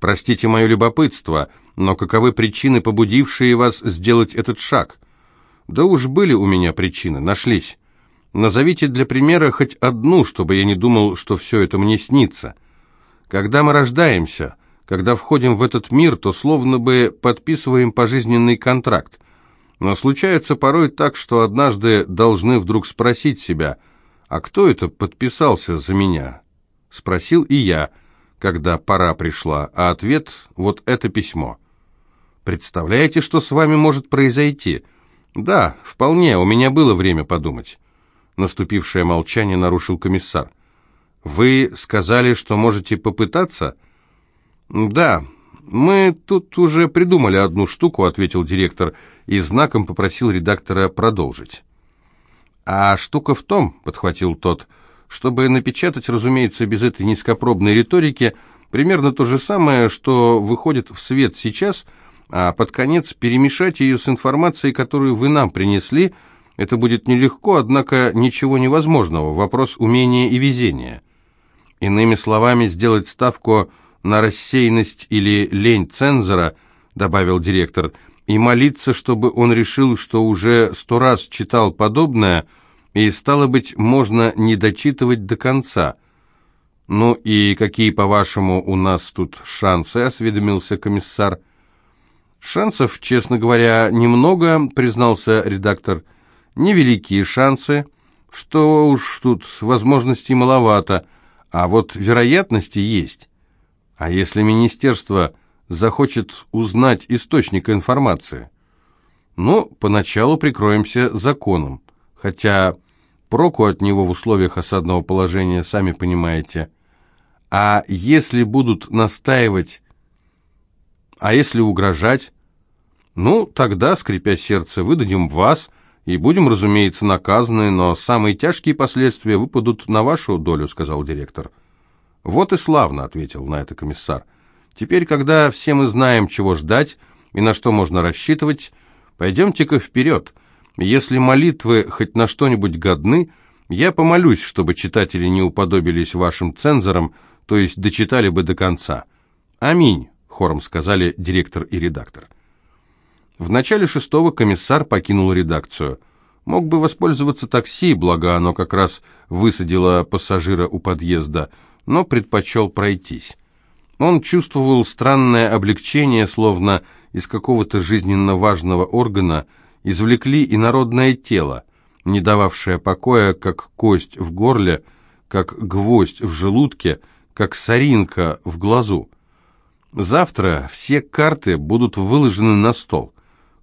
Простите мое любопытство, но каковы причины, побудившие вас сделать этот шаг? Да уж были у меня причины, нашлись. Назовите для примера хоть одну, чтобы я не думал, что все это мне снится. Когда мы рождаемся, когда входим в этот мир, то словно бы подписываем пожизненный контракт. Но случается порой так, что однажды должны вдруг спросить себя, а кто это подписался за меня? Спросил и я, когда пора пришла, а ответ – вот это письмо. Представляете, что с вами может произойти? Да, вполне, у меня было время подумать. Наступившее молчание нарушил комиссар. Вы сказали, что можете попытаться? Да, мы тут уже придумали одну штуку, ответил директор и знаком попросил редактора продолжить. А штука в том, подхватил тот, — чтобы напечатать, разумеется, без этой низкопробной риторики, примерно то же самое, что выходит в свет сейчас, а под конец перемешать ее с информацией, которую вы нам принесли, это будет нелегко, однако ничего невозможного, вопрос умения и везения. Иными словами, сделать ставку на рассеянность или лень цензора, добавил директор, и молиться, чтобы он решил, что уже сто раз читал подобное – и, стало быть, можно не дочитывать до конца. «Ну и какие, по-вашему, у нас тут шансы?» — осведомился комиссар. «Шансов, честно говоря, немного», — признался редактор. «Невеликие шансы. Что уж тут, возможностей маловато, а вот вероятности есть. А если министерство захочет узнать источник информации?» «Ну, поначалу прикроемся законом. Хотя проку от него в условиях осадного положения, сами понимаете. А если будут настаивать, а если угрожать, ну, тогда, скрипя сердце, выдадим вас и будем, разумеется, наказаны, но самые тяжкие последствия выпадут на вашу долю, сказал директор. Вот и славно, ответил на это комиссар. Теперь, когда все мы знаем, чего ждать и на что можно рассчитывать, пойдемте-ка вперед. Если молитвы хоть на что-нибудь годны, я помолюсь, чтобы читатели не уподобились вашим цензорам, то есть дочитали бы до конца. Аминь, хором сказали директор и редактор. В начале шестого комиссар покинул редакцию. Мог бы воспользоваться такси, благо оно как раз высадило пассажира у подъезда, но предпочел пройтись. Он чувствовал странное облегчение, словно из какого-то жизненно важного органа – извлекли инородное тело, не дававшее покоя, как кость в горле, как гвоздь в желудке, как соринка в глазу. Завтра все карты будут выложены на стол.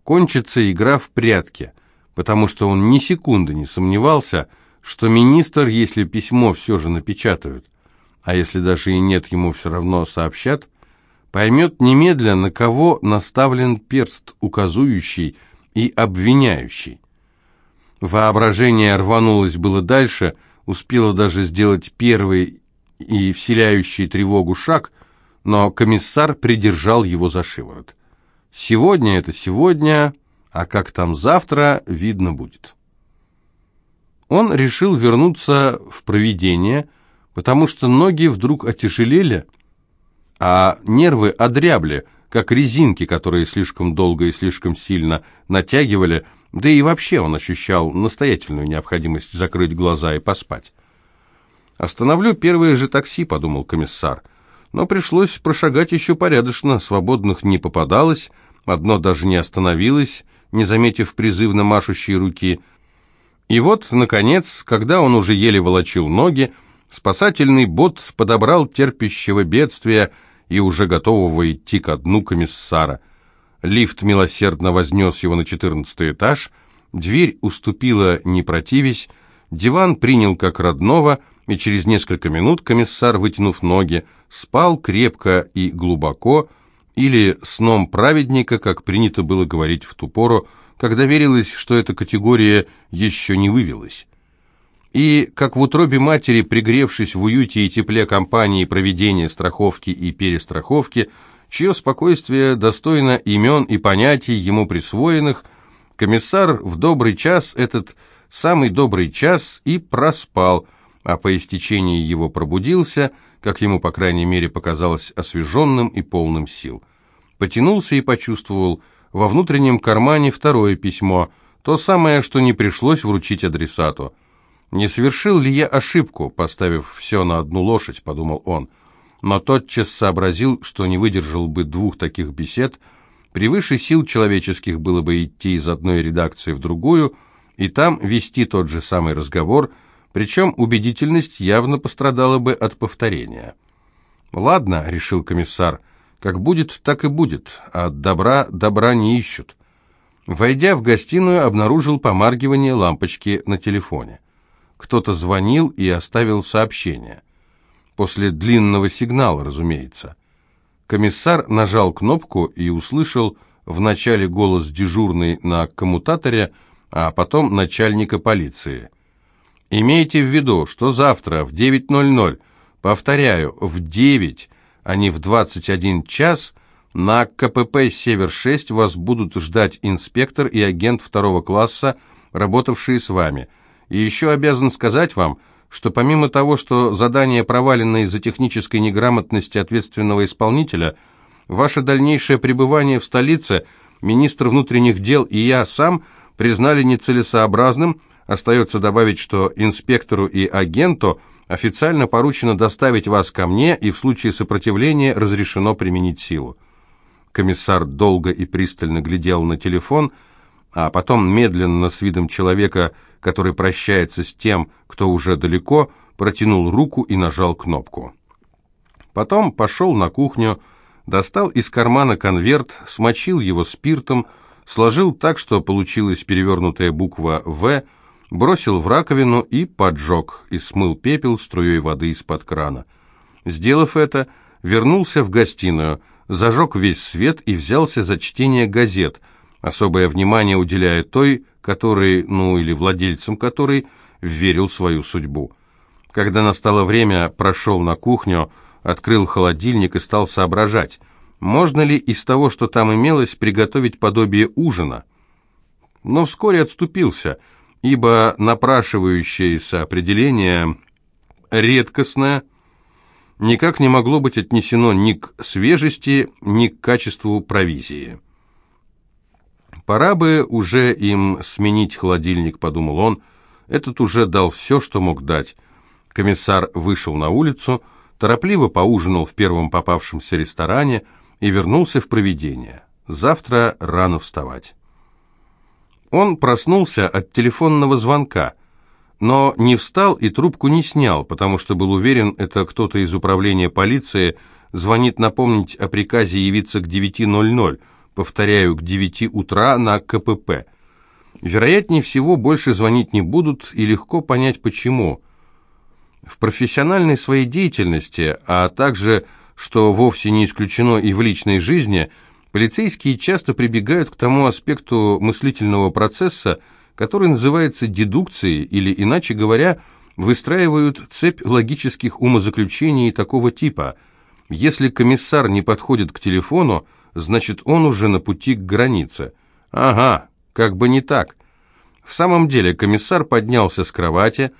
Кончится игра в прятки, потому что он ни секунды не сомневался, что министр, если письмо все же напечатают, а если даже и нет, ему все равно сообщат, поймет немедленно, на кого наставлен перст, указующий и обвиняющий. Воображение рванулось было дальше, успело даже сделать первый и вселяющий тревогу шаг, но комиссар придержал его за шиворот. Сегодня это сегодня, а как там завтра, видно будет. Он решил вернуться в провидение, потому что ноги вдруг отяжелели, а нервы одрябли – как резинки, которые слишком долго и слишком сильно натягивали, да и вообще он ощущал настоятельную необходимость закрыть глаза и поспать. «Остановлю первое же такси», — подумал комиссар. Но пришлось прошагать еще порядочно, свободных не попадалось, одно даже не остановилось, не заметив призывно машущей руки. И вот, наконец, когда он уже еле волочил ноги, спасательный бот подобрал терпящего бедствия, и уже готового идти ко дну комиссара. Лифт милосердно вознес его на четырнадцатый этаж, дверь уступила, не противясь, диван принял как родного, и через несколько минут комиссар, вытянув ноги, спал крепко и глубоко, или сном праведника, как принято было говорить в ту пору, когда верилось, что эта категория еще не вывелась и, как в утробе матери, пригревшись в уюте и тепле компании проведения страховки и перестраховки, чье спокойствие достойно имен и понятий ему присвоенных, комиссар в добрый час этот самый добрый час и проспал, а по истечении его пробудился, как ему, по крайней мере, показалось, освеженным и полным сил. Потянулся и почувствовал во внутреннем кармане второе письмо, то самое, что не пришлось вручить адресату. «Не совершил ли я ошибку, поставив все на одну лошадь?» – подумал он. Но тотчас сообразил, что не выдержал бы двух таких бесед. Превыше сил человеческих было бы идти из одной редакции в другую и там вести тот же самый разговор, причем убедительность явно пострадала бы от повторения. «Ладно», — решил комиссар, — «как будет, так и будет, а добра добра не ищут». Войдя в гостиную, обнаружил помаргивание лампочки на телефоне. Кто-то звонил и оставил сообщение. После длинного сигнала, разумеется. Комиссар нажал кнопку и услышал вначале голос дежурный на коммутаторе, а потом начальника полиции. «Имейте в виду, что завтра в 9.00, повторяю, в 9, а не в 21 час, на КПП «Север-6» вас будут ждать инспектор и агент второго класса, работавшие с вами. И еще обязан сказать вам, что помимо того, что задание провалено из-за технической неграмотности ответственного исполнителя, ваше дальнейшее пребывание в столице, министр внутренних дел и я сам признали нецелесообразным, остается добавить, что инспектору и агенту официально поручено доставить вас ко мне и в случае сопротивления разрешено применить силу. Комиссар долго и пристально глядел на телефон, а потом медленно, с видом человека, который прощается с тем, кто уже далеко, протянул руку и нажал кнопку. Потом пошел на кухню, достал из кармана конверт, смочил его спиртом, сложил так, что получилась перевернутая буква «В», бросил в раковину и поджег, и смыл пепел струей воды из-под крана. Сделав это, вернулся в гостиную, зажег весь свет и взялся за чтение газет, особое внимание уделяя той, который, ну или владельцем которой, верил свою судьбу. Когда настало время, прошел на кухню, открыл холодильник и стал соображать, можно ли из того, что там имелось, приготовить подобие ужина. Но вскоре отступился, ибо напрашивающееся определение редкостное никак не могло быть отнесено ни к свежести, ни к качеству провизии. Пора бы уже им сменить холодильник, подумал он. Этот уже дал все, что мог дать. Комиссар вышел на улицу, торопливо поужинал в первом попавшемся ресторане и вернулся в проведение. Завтра рано вставать. Он проснулся от телефонного звонка, но не встал и трубку не снял, потому что был уверен, это кто-то из управления полиции звонит напомнить о приказе явиться к 9.00, повторяю, к 9 утра на КПП. Вероятнее всего, больше звонить не будут, и легко понять почему. В профессиональной своей деятельности, а также, что вовсе не исключено и в личной жизни, полицейские часто прибегают к тому аспекту мыслительного процесса, который называется дедукцией, или, иначе говоря, выстраивают цепь логических умозаключений такого типа. Если комиссар не подходит к телефону, значит, он уже на пути к границе. Ага, как бы не так. В самом деле, комиссар поднялся с кровати.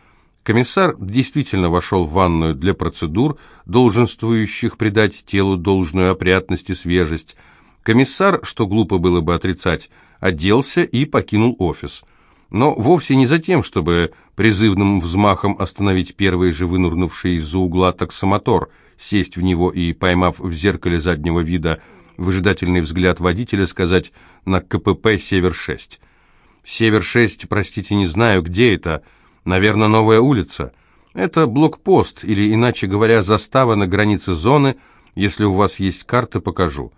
Комиссар действительно вошел в ванную для процедур, долженствующих придать телу должную опрятность и свежесть. Комиссар, что глупо было бы отрицать, оделся и покинул офис. Но вовсе не за тем, чтобы призывным взмахом остановить первый же вынурнувший из-за угла таксомотор, сесть в него и, поймав в зеркале заднего вида выжидательный взгляд водителя, сказать «на КПП Север-6». «Север-6, простите, не знаю, где это. Наверное, новая улица. Это блокпост, или, иначе говоря, застава на границе зоны. Если у вас есть карта, покажу».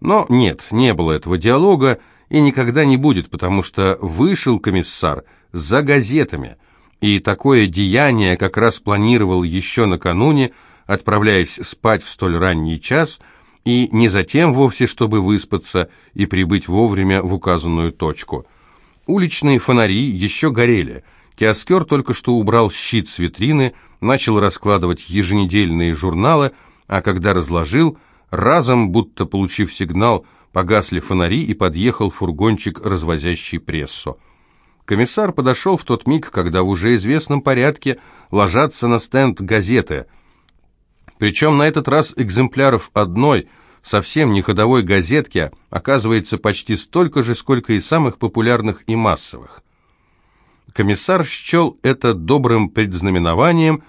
Но нет, не было этого диалога, и никогда не будет, потому что вышел комиссар за газетами, и такое деяние как раз планировал еще накануне, отправляясь спать в столь ранний час – и не затем вовсе, чтобы выспаться и прибыть вовремя в указанную точку. Уличные фонари еще горели. Киоскер только что убрал щит с витрины, начал раскладывать еженедельные журналы, а когда разложил, разом, будто получив сигнал, погасли фонари и подъехал фургончик, развозящий прессу. Комиссар подошел в тот миг, когда в уже известном порядке ложатся на стенд газеты – Причем на этот раз экземпляров одной, совсем не ходовой газетки, оказывается почти столько же, сколько и самых популярных и массовых. Комиссар счел это добрым предзнаменованием,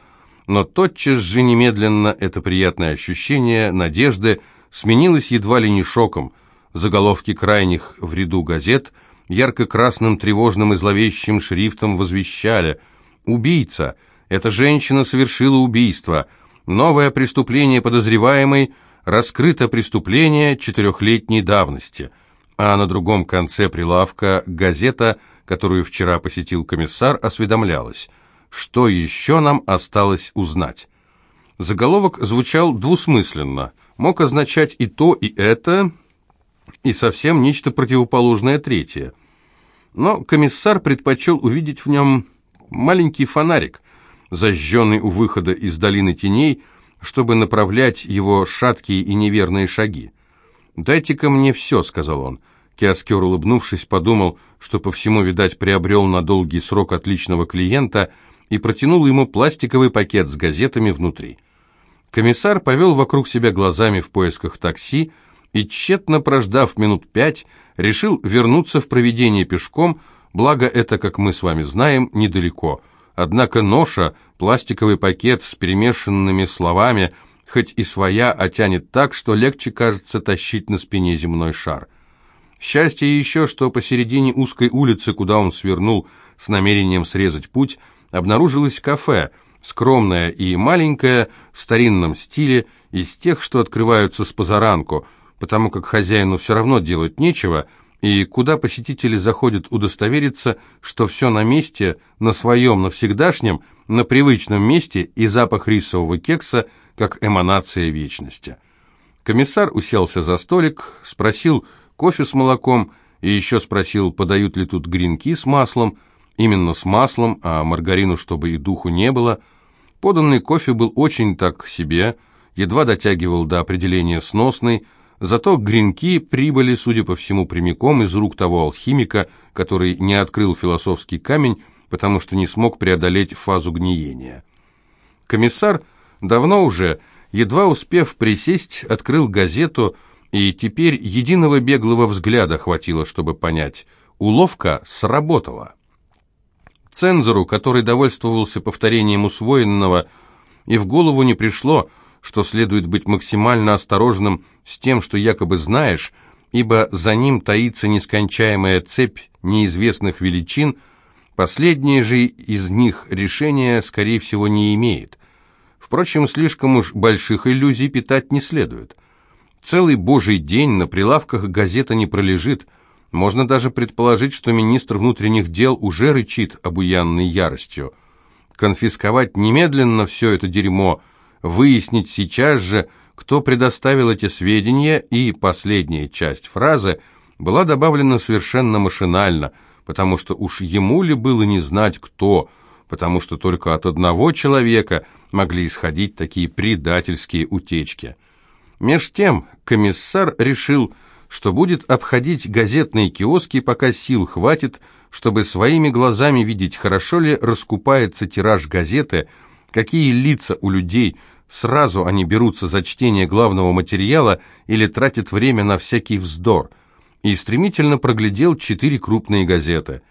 но тотчас же немедленно это приятное ощущение надежды сменилось едва ли не шоком. Заголовки крайних в ряду газет ярко-красным тревожным и зловещим шрифтом возвещали «Убийца! Эта женщина совершила убийство! Новое преступление подозреваемой! Раскрыто преступление четырехлетней давности!» А на другом конце прилавка газета – которую вчера посетил комиссар, осведомлялась, что еще нам осталось узнать. Заголовок звучал двусмысленно, мог означать и то, и это, и совсем нечто противоположное третье. Но комиссар предпочел увидеть в нем маленький фонарик, зажженный у выхода из долины теней, чтобы направлять его шаткие и неверные шаги. «Дайте-ка мне все», — сказал он, — Киоскер, улыбнувшись, подумал, что по всему, видать, приобрел на долгий срок отличного клиента и протянул ему пластиковый пакет с газетами внутри. Комиссар повел вокруг себя глазами в поисках такси и, тщетно прождав минут пять, решил вернуться в проведение пешком, благо это, как мы с вами знаем, недалеко. Однако ноша, пластиковый пакет с перемешанными словами, хоть и своя, а тянет так, что легче, кажется, тащить на спине земной шар. Счастье еще, что посередине узкой улицы, куда он свернул с намерением срезать путь, обнаружилось кафе, скромное и маленькое, в старинном стиле, из тех, что открываются с позаранку, потому как хозяину все равно делать нечего, и куда посетители заходят удостовериться, что все на месте, на своем, навсегдашнем, на привычном месте и запах рисового кекса, как эманация вечности. Комиссар уселся за столик, спросил, кофе с молоком и еще спросил, подают ли тут гренки с маслом, именно с маслом, а маргарину, чтобы и духу не было. Поданный кофе был очень так себе, едва дотягивал до определения сносный, зато гренки прибыли, судя по всему, прямиком из рук того алхимика, который не открыл философский камень, потому что не смог преодолеть фазу гниения. Комиссар давно уже, едва успев присесть, открыл газету и теперь единого беглого взгляда хватило, чтобы понять, уловка сработала. Цензору, который довольствовался повторением усвоенного, и в голову не пришло, что следует быть максимально осторожным с тем, что якобы знаешь, ибо за ним таится нескончаемая цепь неизвестных величин, последнее же из них решения, скорее всего, не имеет. Впрочем, слишком уж больших иллюзий питать не следует. Целый божий день на прилавках газета не пролежит. Можно даже предположить, что министр внутренних дел уже рычит обуянной яростью. Конфисковать немедленно все это дерьмо, выяснить сейчас же, кто предоставил эти сведения, и последняя часть фразы была добавлена совершенно машинально, потому что уж ему ли было не знать, кто, потому что только от одного человека могли исходить такие предательские утечки. Меж тем комиссар решил, что будет обходить газетные киоски, пока сил хватит, чтобы своими глазами видеть, хорошо ли раскупается тираж газеты, какие лица у людей, сразу они берутся за чтение главного материала или тратят время на всякий вздор, и стремительно проглядел четыре крупные газеты.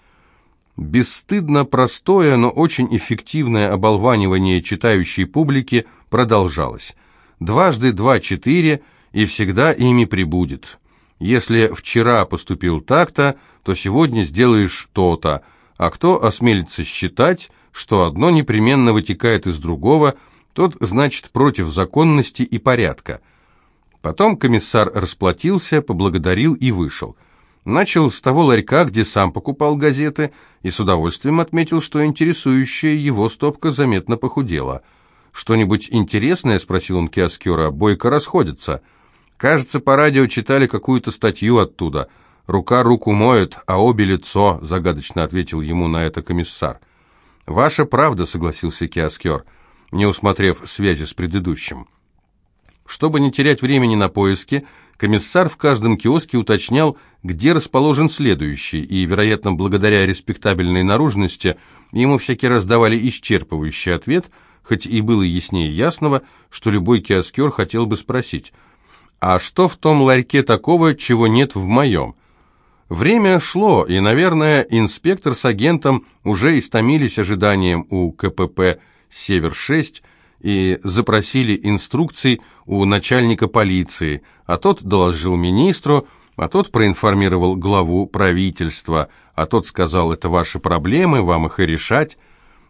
Бесстыдно простое, но очень эффективное оболванивание читающей публики продолжалось. Дважды два – четыре, и всегда ими прибудет. Если вчера поступил так-то, то сегодня сделаешь то-то, а кто осмелится считать, что одно непременно вытекает из другого, тот, значит, против законности и порядка. Потом комиссар расплатился, поблагодарил и вышел. Начал с того ларька, где сам покупал газеты, и с удовольствием отметил, что интересующая его стопка заметно похудела – «Что-нибудь интересное?» – спросил он киоскера. «Бойко расходится. Кажется, по радио читали какую-то статью оттуда. Рука руку моет, а обе лицо», – загадочно ответил ему на это комиссар. «Ваша правда», – согласился киоскер, не усмотрев связи с предыдущим. Чтобы не терять времени на поиски, комиссар в каждом киоске уточнял, где расположен следующий, и, вероятно, благодаря респектабельной наружности, ему всякий раз давали исчерпывающий ответ – хоть и было яснее ясного, что любой киоскер хотел бы спросить, «А что в том ларьке такого, чего нет в моем?» Время шло, и, наверное, инспектор с агентом уже истомились ожиданием у КПП «Север-6» и запросили инструкций у начальника полиции, а тот доложил министру, а тот проинформировал главу правительства, а тот сказал, это ваши проблемы, вам их и решать.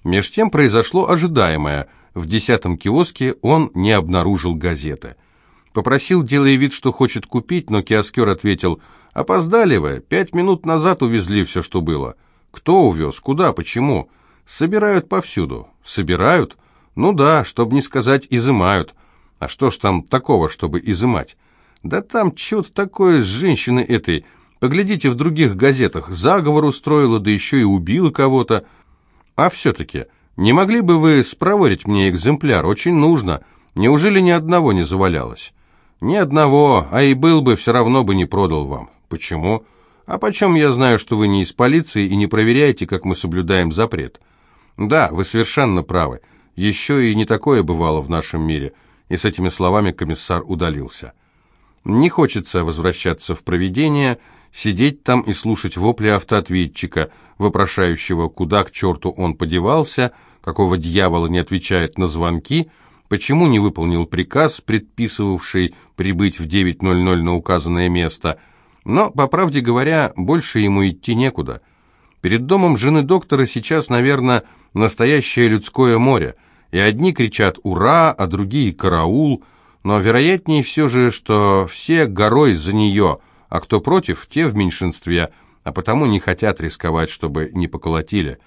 Меж тем произошло ожидаемое. В десятом киоске он не обнаружил газеты. Попросил, делая вид, что хочет купить, но киоскер ответил, «Опоздали вы, пять минут назад увезли все, что было». «Кто увез? Куда? Почему?» «Собирают повсюду». «Собирают?» «Ну да, чтобы не сказать, изымают». «А что ж там такого, чтобы изымать?» «Да там что-то такое с женщиной этой. Поглядите в других газетах. Заговор устроила, да еще и убила кого-то. А все-таки, не могли бы вы спроворить мне экземпляр? Очень нужно. Неужели ни одного не завалялось?» «Ни одного, а и был бы, все равно бы не продал вам». «Почему?» «А почем я знаю, что вы не из полиции и не проверяете, как мы соблюдаем запрет?» «Да, вы совершенно правы. Еще и не такое бывало в нашем мире». И с этими словами комиссар удалился. Не хочется возвращаться в проведение, сидеть там и слушать вопли автоответчика, вопрошающего, куда к черту он подевался, какого дьявола не отвечает на звонки, почему не выполнил приказ, предписывавший прибыть в 9.00 на указанное место. Но, по правде говоря, больше ему идти некуда. Перед домом жены доктора сейчас, наверное, настоящее людское море, и одни кричат «Ура!», а другие «Караул!», но вероятнее все же, что все горой за нее, а кто против, те в меньшинстве, а потому не хотят рисковать, чтобы не поколотили.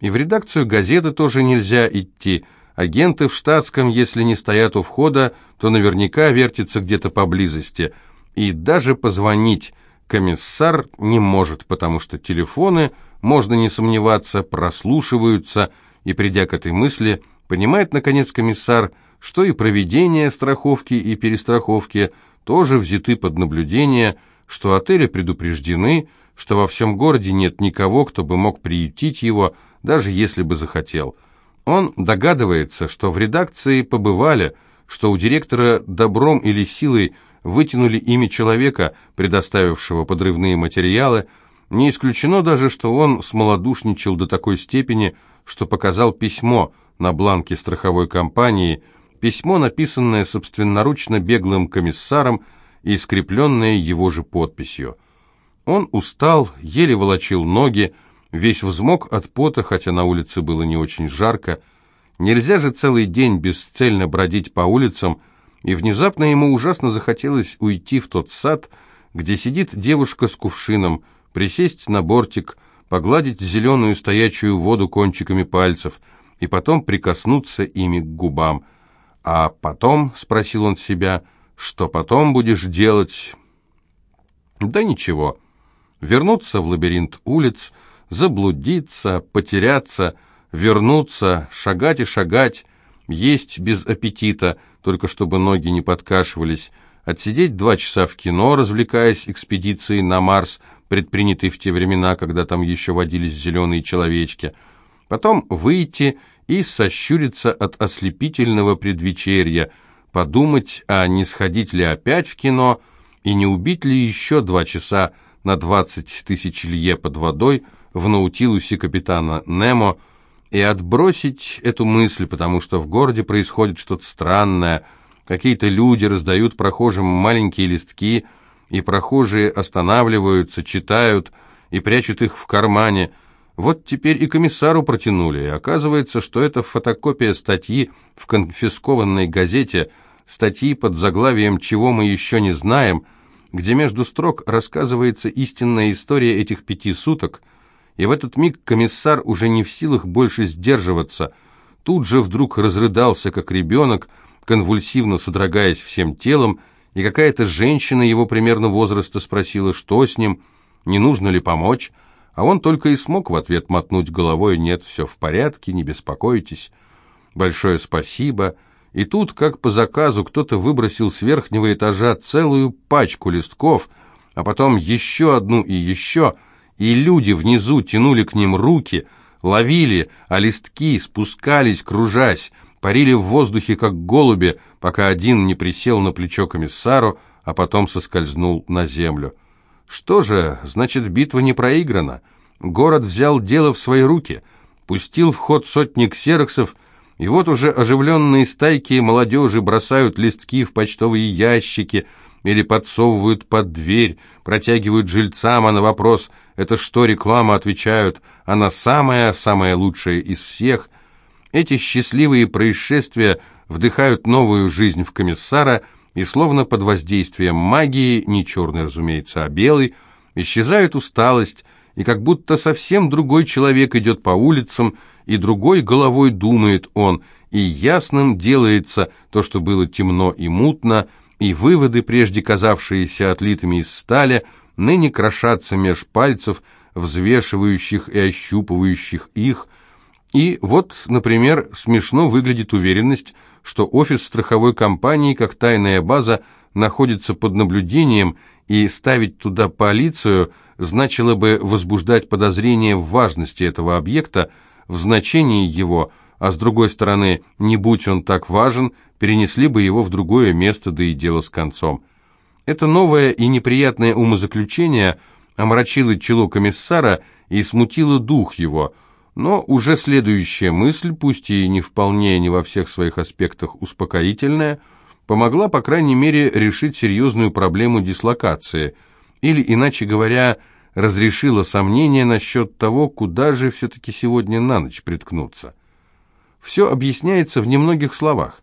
И в редакцию газеты тоже нельзя идти. Агенты в штатском, если не стоят у входа, то наверняка вертятся где-то поблизости. И даже позвонить комиссар не может, потому что телефоны, можно не сомневаться, прослушиваются, и, придя к этой мысли, понимает, наконец, комиссар – что и проведение страховки и перестраховки тоже взяты под наблюдение, что отели предупреждены, что во всем городе нет никого, кто бы мог приютить его, даже если бы захотел. Он догадывается, что в редакции побывали, что у директора добром или силой вытянули имя человека, предоставившего подрывные материалы, не исключено даже, что он смолодушничал до такой степени, что показал письмо на бланке страховой компании – Письмо, написанное собственноручно беглым комиссаром и скрепленное его же подписью. Он устал, еле волочил ноги, весь взмок от пота, хотя на улице было не очень жарко. Нельзя же целый день бесцельно бродить по улицам, и внезапно ему ужасно захотелось уйти в тот сад, где сидит девушка с кувшином, присесть на бортик, погладить зеленую стоячую воду кончиками пальцев и потом прикоснуться ими к губам – «А потом?» — спросил он себя. «Что потом будешь делать?» «Да ничего. Вернуться в лабиринт улиц, заблудиться, потеряться, вернуться, шагать и шагать, есть без аппетита, только чтобы ноги не подкашивались, отсидеть два часа в кино, развлекаясь экспедицией на Марс, предпринятой в те времена, когда там еще водились зеленые человечки, потом выйти и сощуриться от ослепительного предвечерья, подумать, а не сходить ли опять в кино и не убить ли еще два часа на двадцать тысяч лье под водой в Наутилусе капитана Немо и отбросить эту мысль, потому что в городе происходит что-то странное, какие-то люди раздают прохожим маленькие листки, и прохожие останавливаются, читают и прячут их в кармане – вот теперь и комиссару протянули, и оказывается, что это фотокопия статьи в конфискованной газете, статьи под заглавием «Чего мы еще не знаем», где между строк рассказывается истинная история этих пяти суток, и в этот миг комиссар уже не в силах больше сдерживаться, тут же вдруг разрыдался, как ребенок, конвульсивно содрогаясь всем телом, и какая-то женщина его примерно возраста спросила, что с ним, не нужно ли помочь, а он только и смог в ответ мотнуть головой «Нет, все в порядке, не беспокойтесь». «Большое спасибо». И тут, как по заказу, кто-то выбросил с верхнего этажа целую пачку листков, а потом еще одну и еще, и люди внизу тянули к ним руки, ловили, а листки спускались, кружась, парили в воздухе, как голуби, пока один не присел на плечо комиссару, а потом соскользнул на землю. Что же, значит, битва не проиграна. Город взял дело в свои руки, пустил в ход сотни ксероксов, и вот уже оживленные стайки молодежи бросают листки в почтовые ящики или подсовывают под дверь, протягивают жильцам, а на вопрос «это что, реклама?» отвечают «она самая-самая лучшая из всех». Эти счастливые происшествия вдыхают новую жизнь в комиссара, и словно под воздействием магии, не черный, разумеется, а белый, исчезает усталость, и как будто совсем другой человек идет по улицам, и другой головой думает он, и ясным делается то, что было темно и мутно, и выводы, прежде казавшиеся отлитыми из стали, ныне крошатся меж пальцев, взвешивающих и ощупывающих их, и вот, например, смешно выглядит уверенность, что офис страховой компании, как тайная база, находится под наблюдением, и ставить туда полицию значило бы возбуждать подозрение в важности этого объекта, в значении его, а с другой стороны, не будь он так важен, перенесли бы его в другое место, да и дело с концом. Это новое и неприятное умозаключение омрачило чело комиссара и смутило дух его, но уже следующая мысль, пусть и не вполне, не во всех своих аспектах успокоительная, помогла, по крайней мере, решить серьезную проблему дислокации, или, иначе говоря, разрешила сомнения насчет того, куда же все-таки сегодня на ночь приткнуться. Все объясняется в немногих словах.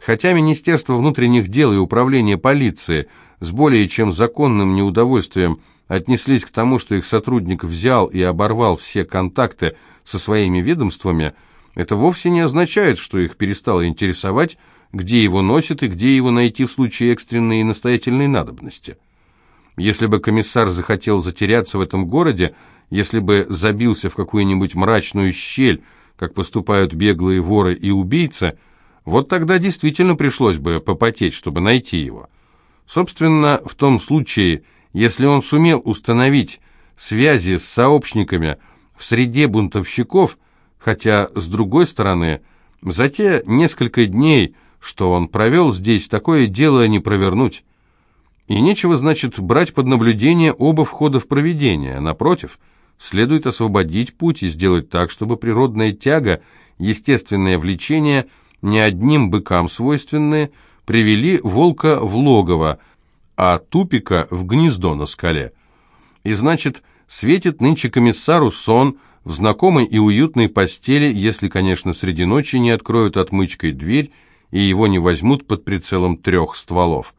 Хотя Министерство внутренних дел и Управление полиции с более чем законным неудовольствием отнеслись к тому, что их сотрудник взял и оборвал все контакты со своими ведомствами, это вовсе не означает, что их перестало интересовать, где его носят и где его найти в случае экстренной и настоятельной надобности. Если бы комиссар захотел затеряться в этом городе, если бы забился в какую-нибудь мрачную щель, как поступают беглые воры и убийцы, вот тогда действительно пришлось бы попотеть, чтобы найти его. Собственно, в том случае, если он сумел установить связи с сообщниками в среде бунтовщиков, хотя, с другой стороны, за те несколько дней, что он провел здесь, такое дело не провернуть. И нечего, значит, брать под наблюдение оба входа в проведение. Напротив, следует освободить путь и сделать так, чтобы природная тяга, естественное влечение, не одним быкам свойственные, привели волка в логово, а тупика в гнездо на скале. И значит, светит нынче комиссару сон в знакомой и уютной постели, если, конечно, среди ночи не откроют отмычкой дверь и его не возьмут под прицелом трех стволов.